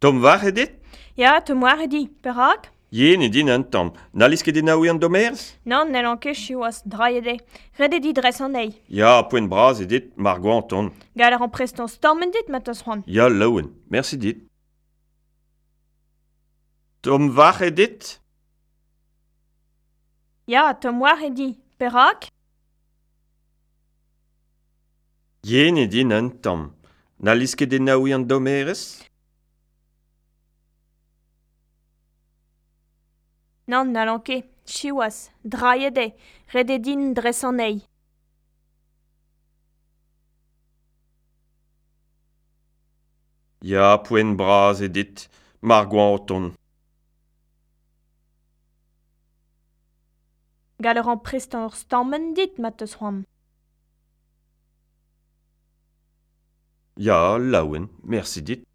Tom war e dit Ya, tom war e di. Perak Yen e din an tamm. Na ket naoui an domerz Nan, ne lanket si oas draie de. Red di dres an ei. Ya, poen braz e dit mar gwa an ton. Gal ar an prestan stammen dit, ma c'hoant. Ya, laouen. Merci dit. Tom war e dit Ya, tom war e di. Perak Yen e din an tamm. Na ket naoui an domerz Nan, n'allan ket, siwazh, drailhet eo, ret din dresaneiñ. Ya, poent bras edit, dit, mar gouan o. Gal an prestan ur stammen dit, ma teus. Ya, laouen, merci dit.